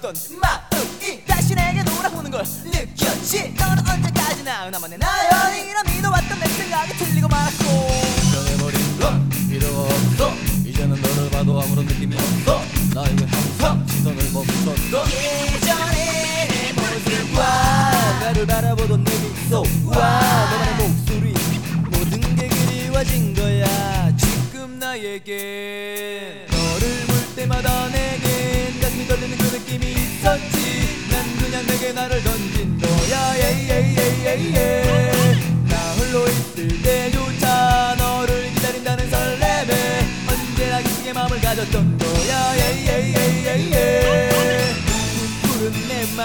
말했던 마음이 다시 내게 돌아오는 걸 느꼈지. 너는 언제까지나 나만의 나연이라 믿어왔던 내 생각이 틀리고 말았고. 변해버린 건 필요가 없어. 이제는 너를 봐도 아무런 느낌이 없어. 나에게 항상 시선을 멈췄던 예전에 내 모습과 나를 바라보던 내 미소 와 너만의 목소리. 모든 게 그리워진 거야. 지금 나에게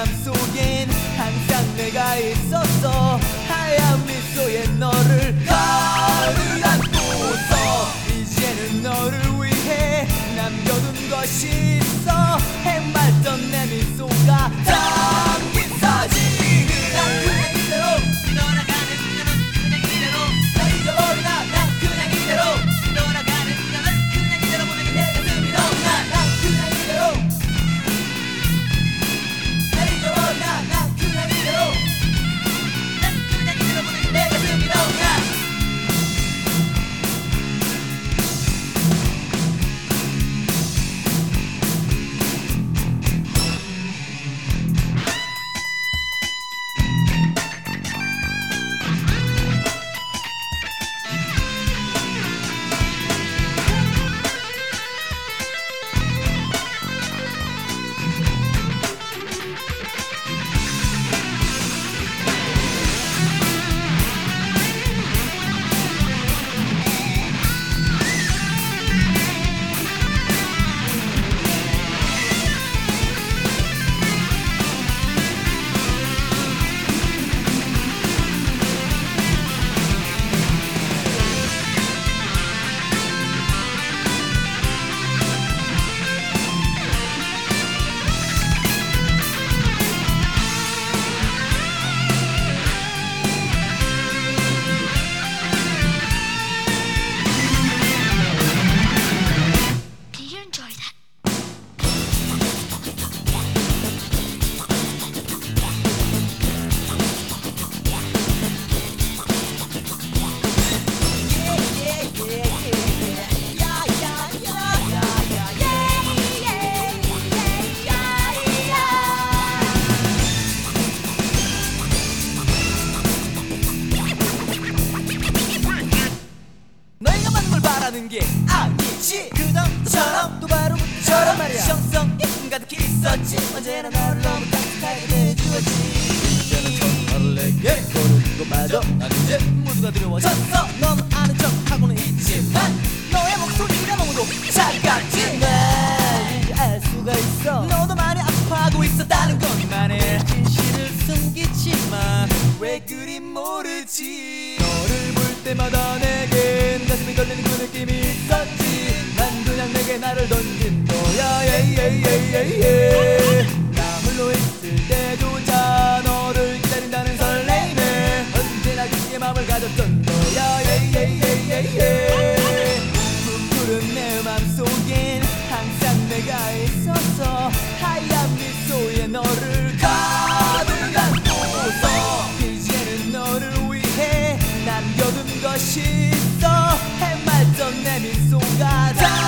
맘속엔 항상 내가 있었어. 하얀 미소에 너를 가을 안고서 이제는 너를 위해 남겨둔 것이 있어. 해맑던 내 미소가 처럼 또 바로 그처럼 말이야. 있음 가득히 있었지. 언제나 너를 너무 따뜻하게 이제는 전화를 내게 거는 것마저 난 이제 모두가 두려워졌어. 넌 아는 척하고는 있지만 너의 목소리가 너무도 작았지 난 이제 알 수가 있어. 너도 많이 아파하고 있었다는 것만의 진실을 숨기지만 왜 그리 모르지? 너를 볼 때마다 yeah, 나 홀로 있을 때조차 너를 기다린다는 설레임에 언제나 그게 마음을 가졌던 거야 yeah, yeah, yeah, yeah, yeah. 부풀은 내 맘속엔 항상 내가 있었어 하얀 미소에 너를 가득 안고서 이제는 너를 위해 남겨둔 것이 있어 해맑던 내 미소가 다